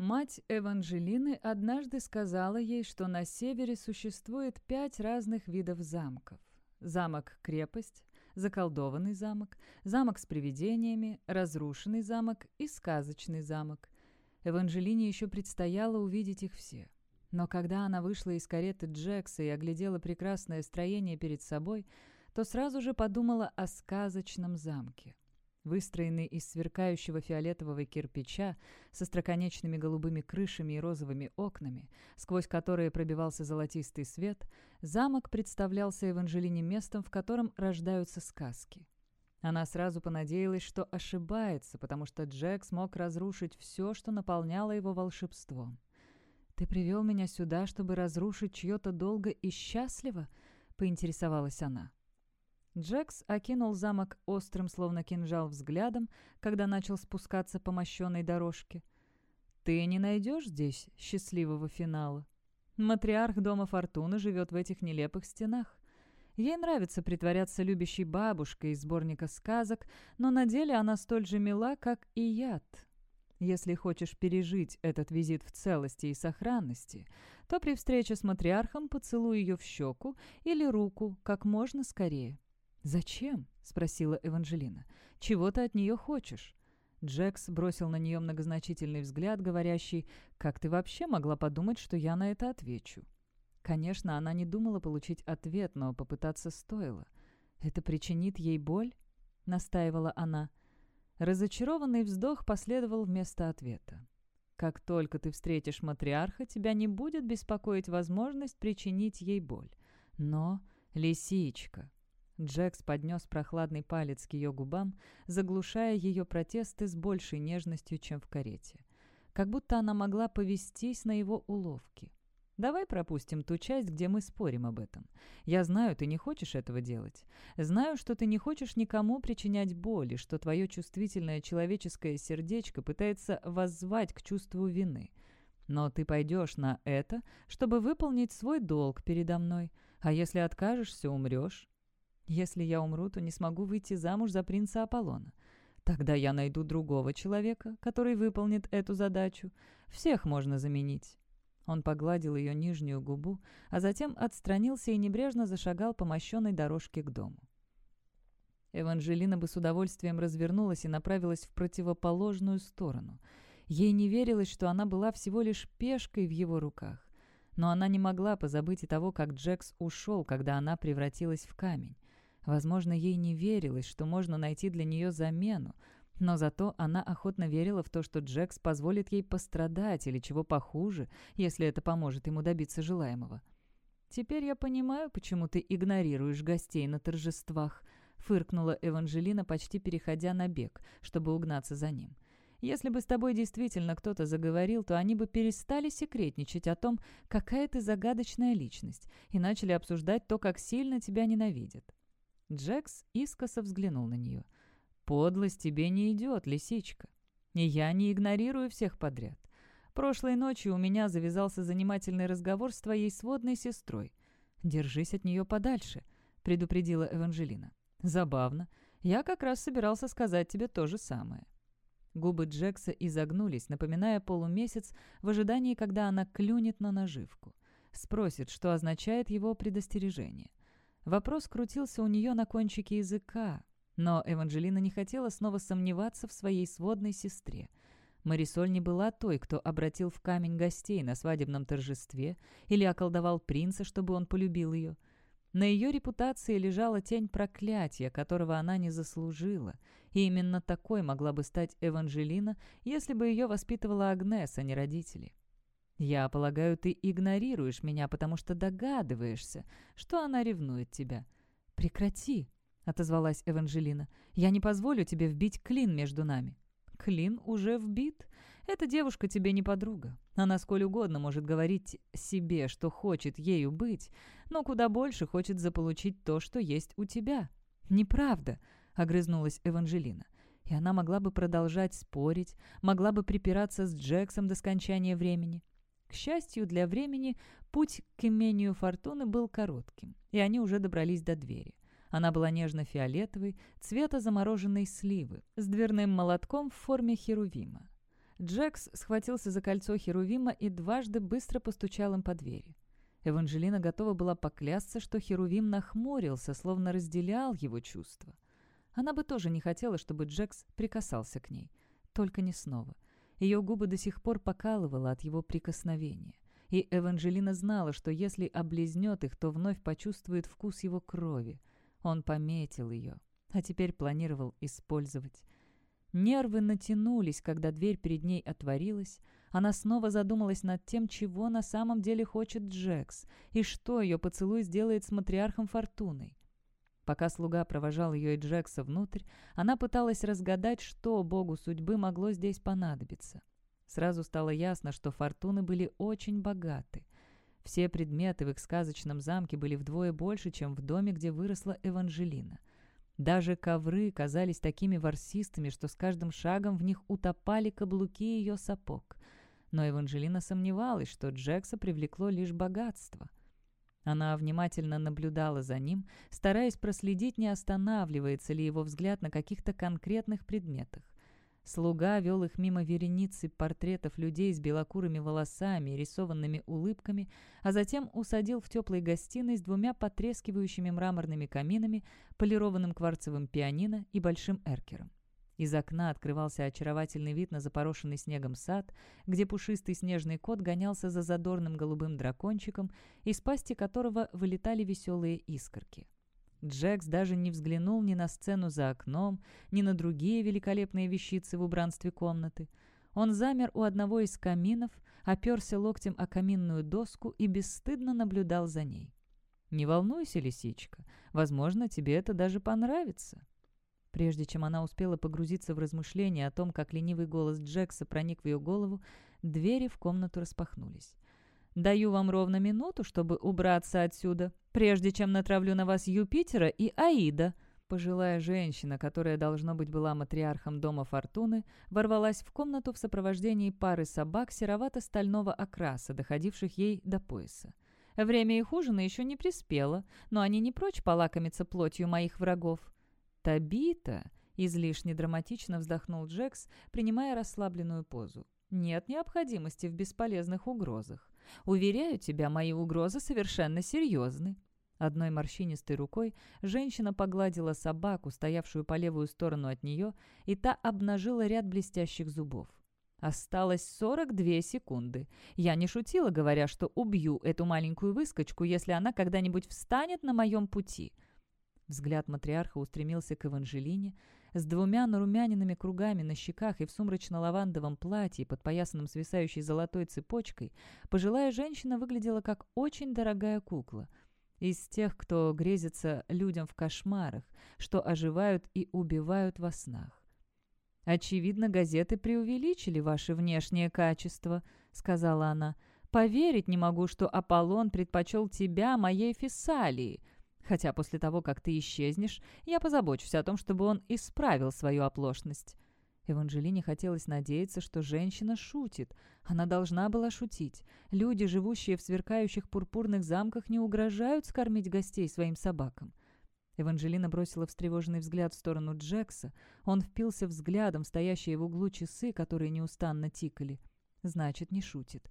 Мать Эванжелины однажды сказала ей, что на севере существует пять разных видов замков. Замок-крепость, заколдованный замок, замок с привидениями, разрушенный замок и сказочный замок. Эванжелине еще предстояло увидеть их все. Но когда она вышла из кареты Джекса и оглядела прекрасное строение перед собой, то сразу же подумала о сказочном замке. Выстроенный из сверкающего фиолетового кирпича со строконечными голубыми крышами и розовыми окнами, сквозь которые пробивался золотистый свет, замок представлялся Эванжелине местом, в котором рождаются сказки. Она сразу понадеялась, что ошибается, потому что Джек смог разрушить все, что наполняло его волшебством. «Ты привел меня сюда, чтобы разрушить чье-то долго и счастливо?» — поинтересовалась она. Джекс окинул замок острым, словно кинжал, взглядом, когда начал спускаться по мощенной дорожке. «Ты не найдешь здесь счастливого финала. Матриарх Дома Фортуны живет в этих нелепых стенах. Ей нравится притворяться любящей бабушкой из сборника сказок, но на деле она столь же мила, как и яд. Если хочешь пережить этот визит в целости и сохранности, то при встрече с матриархом поцелуй ее в щеку или руку как можно скорее. «Зачем?» — спросила Эванжелина. «Чего ты от нее хочешь?» Джекс бросил на нее многозначительный взгляд, говорящий, «Как ты вообще могла подумать, что я на это отвечу?» Конечно, она не думала получить ответ, но попытаться стоило. «Это причинит ей боль?» — настаивала она. Разочарованный вздох последовал вместо ответа. «Как только ты встретишь матриарха, тебя не будет беспокоить возможность причинить ей боль. Но, лисичка, Джекс поднес прохладный палец к ее губам, заглушая ее протесты с большей нежностью, чем в карете. Как будто она могла повестись на его уловки. «Давай пропустим ту часть, где мы спорим об этом. Я знаю, ты не хочешь этого делать. Знаю, что ты не хочешь никому причинять боль, и что твое чувствительное человеческое сердечко пытается воззвать к чувству вины. Но ты пойдешь на это, чтобы выполнить свой долг передо мной. А если откажешься, умрешь. Если я умру, то не смогу выйти замуж за принца Аполлона. Тогда я найду другого человека, который выполнит эту задачу. Всех можно заменить». Он погладил ее нижнюю губу, а затем отстранился и небрежно зашагал по мощенной дорожке к дому. Эванжелина бы с удовольствием развернулась и направилась в противоположную сторону. Ей не верилось, что она была всего лишь пешкой в его руках. Но она не могла позабыть и того, как Джекс ушел, когда она превратилась в камень. Возможно, ей не верилось, что можно найти для нее замену, но зато она охотно верила в то, что Джекс позволит ей пострадать или чего похуже, если это поможет ему добиться желаемого. «Теперь я понимаю, почему ты игнорируешь гостей на торжествах», — фыркнула Эванжелина, почти переходя на бег, чтобы угнаться за ним. «Если бы с тобой действительно кто-то заговорил, то они бы перестали секретничать о том, какая ты загадочная личность, и начали обсуждать то, как сильно тебя ненавидят. Джекс искоса взглянул на нее. «Подлость тебе не идет, лисичка. Я не игнорирую всех подряд. Прошлой ночью у меня завязался занимательный разговор с твоей сводной сестрой. Держись от нее подальше», — предупредила Эванжелина. «Забавно. Я как раз собирался сказать тебе то же самое». Губы Джекса изогнулись, напоминая полумесяц в ожидании, когда она клюнет на наживку. Спросит, что означает его предостережение. Вопрос крутился у нее на кончике языка, но Эванжелина не хотела снова сомневаться в своей сводной сестре. Марисоль не была той, кто обратил в камень гостей на свадебном торжестве или околдовал принца, чтобы он полюбил ее. На ее репутации лежала тень проклятия, которого она не заслужила, и именно такой могла бы стать Эванжелина, если бы ее воспитывала Агнес, а не родители. «Я полагаю, ты игнорируешь меня, потому что догадываешься, что она ревнует тебя». «Прекрати», — отозвалась Эванжелина. «Я не позволю тебе вбить клин между нами». «Клин уже вбит. Эта девушка тебе не подруга. Она сколь угодно может говорить себе, что хочет ею быть, но куда больше хочет заполучить то, что есть у тебя». «Неправда», — огрызнулась Эванжелина. И она могла бы продолжать спорить, могла бы припираться с Джексом до скончания времени. К счастью для времени, путь к имению Фортуны был коротким, и они уже добрались до двери. Она была нежно-фиолетовой, цвета замороженной сливы, с дверным молотком в форме херувима. Джекс схватился за кольцо Херувима и дважды быстро постучал им по двери. Эванжелина готова была поклясться, что Херувим нахмурился, словно разделял его чувства. Она бы тоже не хотела, чтобы Джекс прикасался к ней. Только не снова. Ее губы до сих пор покалывало от его прикосновения. И Эванжелина знала, что если облизнет их, то вновь почувствует вкус его крови. Он пометил ее, а теперь планировал использовать. Нервы натянулись, когда дверь перед ней отворилась. Она снова задумалась над тем, чего на самом деле хочет Джекс, и что ее поцелуй сделает с матриархом Фортуной. Пока слуга провожал ее и Джекса внутрь, она пыталась разгадать, что богу судьбы могло здесь понадобиться. Сразу стало ясно, что фортуны были очень богаты. Все предметы в их сказочном замке были вдвое больше, чем в доме, где выросла Эванжелина. Даже ковры казались такими ворсистыми, что с каждым шагом в них утопали каблуки ее сапог. Но Эванжелина сомневалась, что Джекса привлекло лишь богатство. Она внимательно наблюдала за ним, стараясь проследить, не останавливается ли его взгляд на каких-то конкретных предметах. Слуга вел их мимо вереницы портретов людей с белокурыми волосами и рисованными улыбками, а затем усадил в теплой гостиной с двумя потрескивающими мраморными каминами, полированным кварцевым пианино и большим эркером. Из окна открывался очаровательный вид на запорошенный снегом сад, где пушистый снежный кот гонялся за задорным голубым дракончиком, из пасти которого вылетали веселые искорки. Джекс даже не взглянул ни на сцену за окном, ни на другие великолепные вещицы в убранстве комнаты. Он замер у одного из каминов, оперся локтем о каминную доску и бесстыдно наблюдал за ней. «Не волнуйся, лисичка, возможно, тебе это даже понравится». Прежде чем она успела погрузиться в размышления о том, как ленивый голос Джекса проник в ее голову, двери в комнату распахнулись. Даю вам ровно минуту, чтобы убраться отсюда, прежде чем натравлю на вас Юпитера и Аида». Пожилая женщина, которая, должно быть, была матриархом дома Фортуны, ворвалась в комнату в сопровождении пары собак серовато-стального окраса, доходивших ей до пояса. Время их ужина еще не приспело, но они не прочь полакомиться плотью моих врагов. «Табита!» — излишне драматично вздохнул Джекс, принимая расслабленную позу. «Нет необходимости в бесполезных угрозах. Уверяю тебя, мои угрозы совершенно серьезны». Одной морщинистой рукой женщина погладила собаку, стоявшую по левую сторону от нее, и та обнажила ряд блестящих зубов. Осталось 42 секунды. Я не шутила, говоря, что убью эту маленькую выскочку, если она когда-нибудь встанет на моем пути. Взгляд матриарха устремился к Эванжелине, с двумя нарумяненными кругами на щеках и в сумрачно-лавандовом платье, подпоясанном свисающей золотой цепочкой, пожилая женщина выглядела как очень дорогая кукла. Из тех, кто грезится людям в кошмарах, что оживают и убивают во снах. «Очевидно, газеты преувеличили ваши внешние качества», — сказала она. «Поверить не могу, что Аполлон предпочел тебя моей Фессалии хотя после того, как ты исчезнешь, я позабочусь о том, чтобы он исправил свою оплошность». Эванжелине хотелось надеяться, что женщина шутит. Она должна была шутить. Люди, живущие в сверкающих пурпурных замках, не угрожают скормить гостей своим собакам. Эванжелина бросила встревоженный взгляд в сторону Джекса. Он впился взглядом в стоящие в углу часы, которые неустанно тикали. Значит, не шутит.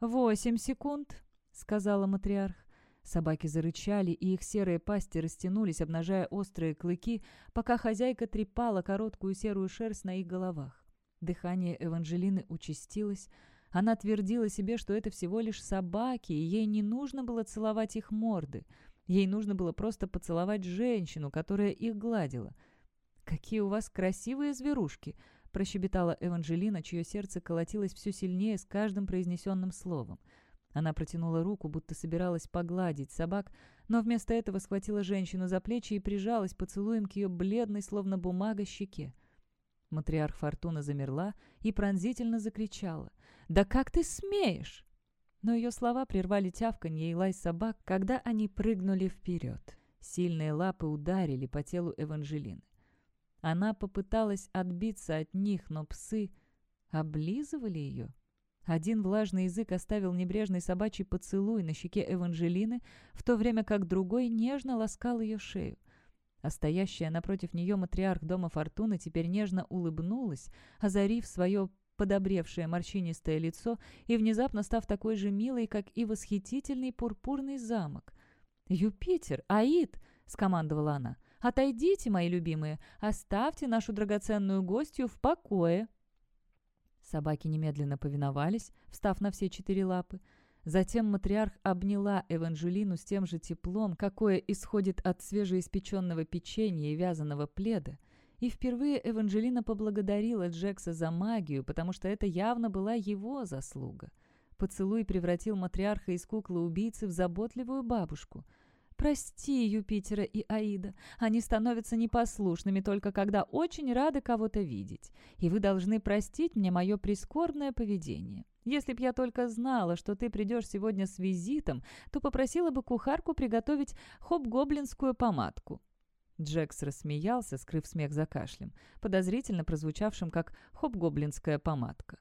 «Восемь секунд», — сказала матриарх. Собаки зарычали, и их серые пасти растянулись, обнажая острые клыки, пока хозяйка трепала короткую серую шерсть на их головах. Дыхание Эванжелины участилось. Она твердила себе, что это всего лишь собаки, и ей не нужно было целовать их морды. Ей нужно было просто поцеловать женщину, которая их гладила. «Какие у вас красивые зверушки!» – прощебетала Эванжелина, чье сердце колотилось все сильнее с каждым произнесенным словом – она протянула руку, будто собиралась погладить собак, но вместо этого схватила женщину за плечи и прижалась поцелуем к ее бледной, словно бумага, щеке. Матриарх Фортуна замерла и пронзительно закричала. «Да как ты смеешь?» Но ее слова прервали тявканье и лай собак, когда они прыгнули вперед. Сильные лапы ударили по телу Эванжелины. Она попыталась отбиться от них, но псы облизывали ее. Один влажный язык оставил небрежный собачий поцелуй на щеке Эванжелины, в то время как другой нежно ласкал ее шею. А стоящая напротив нее матриарх Дома Фортуны теперь нежно улыбнулась, озарив свое подобревшее морщинистое лицо и внезапно став такой же милой, как и восхитительный пурпурный замок. «Юпитер! Аид!» — скомандовала она. «Отойдите, мои любимые! Оставьте нашу драгоценную гостью в покое!» Собаки немедленно повиновались, встав на все четыре лапы. Затем матриарх обняла Эванжелину с тем же теплом, какое исходит от свежеиспеченного печенья и вязаного пледа. И впервые Эванжелина поблагодарила Джекса за магию, потому что это явно была его заслуга. Поцелуй превратил матриарха из куклы-убийцы в заботливую бабушку — Прости Юпитера и Аида. Они становятся непослушными только когда очень рады кого-то видеть. И вы должны простить мне мое прискорбное поведение. Если б я только знала, что ты придешь сегодня с визитом, то попросила бы кухарку приготовить хоп-гоблинскую помадку». Джекс рассмеялся, скрыв смех за кашлем, подозрительно прозвучавшим как хоп-гоблинская помадка.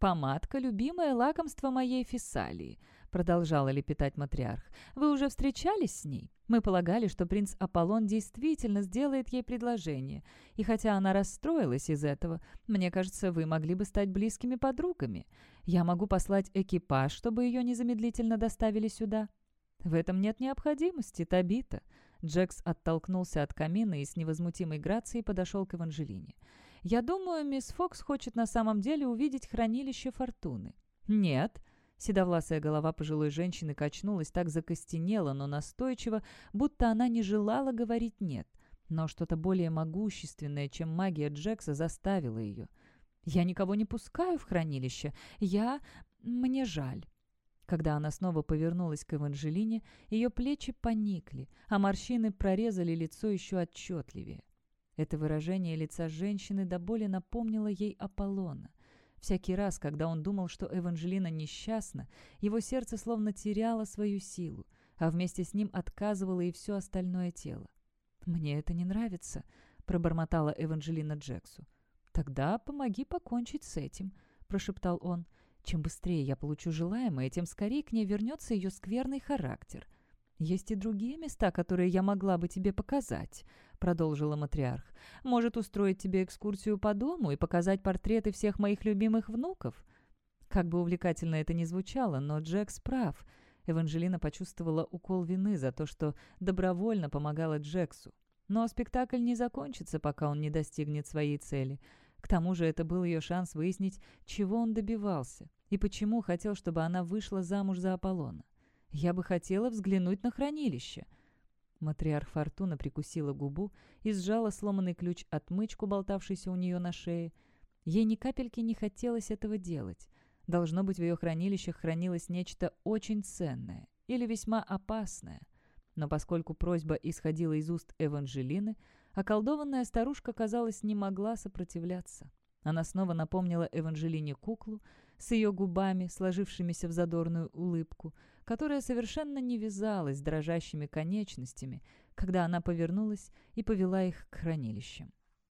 «Помадка — любимое лакомство моей фессалии», — продолжала лепетать матриарх. «Вы уже встречались с ней? Мы полагали, что принц Аполлон действительно сделает ей предложение. И хотя она расстроилась из этого, мне кажется, вы могли бы стать близкими подругами. Я могу послать экипаж, чтобы ее незамедлительно доставили сюда». «В этом нет необходимости, Табита». Джекс оттолкнулся от камина и с невозмутимой грацией подошел к Эванжелине. «Я думаю, мисс Фокс хочет на самом деле увидеть хранилище фортуны». «Нет», Седовласая голова пожилой женщины качнулась, так закостенела, но настойчиво, будто она не желала говорить «нет». Но что-то более могущественное, чем магия Джекса, заставило ее. «Я никого не пускаю в хранилище. Я... Мне жаль». Когда она снова повернулась к Эванжелине, ее плечи поникли, а морщины прорезали лицо еще отчетливее. Это выражение лица женщины до боли напомнило ей Аполлона. Всякий раз, когда он думал, что Эванжелина несчастна, его сердце словно теряло свою силу, а вместе с ним отказывало и все остальное тело. «Мне это не нравится», — пробормотала Эванжелина Джексу. «Тогда помоги покончить с этим», — прошептал он. «Чем быстрее я получу желаемое, тем скорее к ней вернется ее скверный характер. Есть и другие места, которые я могла бы тебе показать», продолжила матриарх. «Может устроить тебе экскурсию по дому и показать портреты всех моих любимых внуков?» Как бы увлекательно это ни звучало, но Джекс прав. Эванжелина почувствовала укол вины за то, что добровольно помогала Джексу. Но спектакль не закончится, пока он не достигнет своей цели. К тому же это был ее шанс выяснить, чего он добивался и почему хотел, чтобы она вышла замуж за Аполлона. «Я бы хотела взглянуть на хранилище», Матриарх Фортуна прикусила губу и сжала сломанный ключ-отмычку, болтавшийся у нее на шее. Ей ни капельки не хотелось этого делать. Должно быть, в ее хранилищах хранилось нечто очень ценное или весьма опасное. Но поскольку просьба исходила из уст Эванжелины, околдованная старушка, казалось, не могла сопротивляться. Она снова напомнила Эванжелине куклу с ее губами, сложившимися в задорную улыбку, которая совершенно не вязалась с дрожащими конечностями, когда она повернулась и повела их к хранилищам.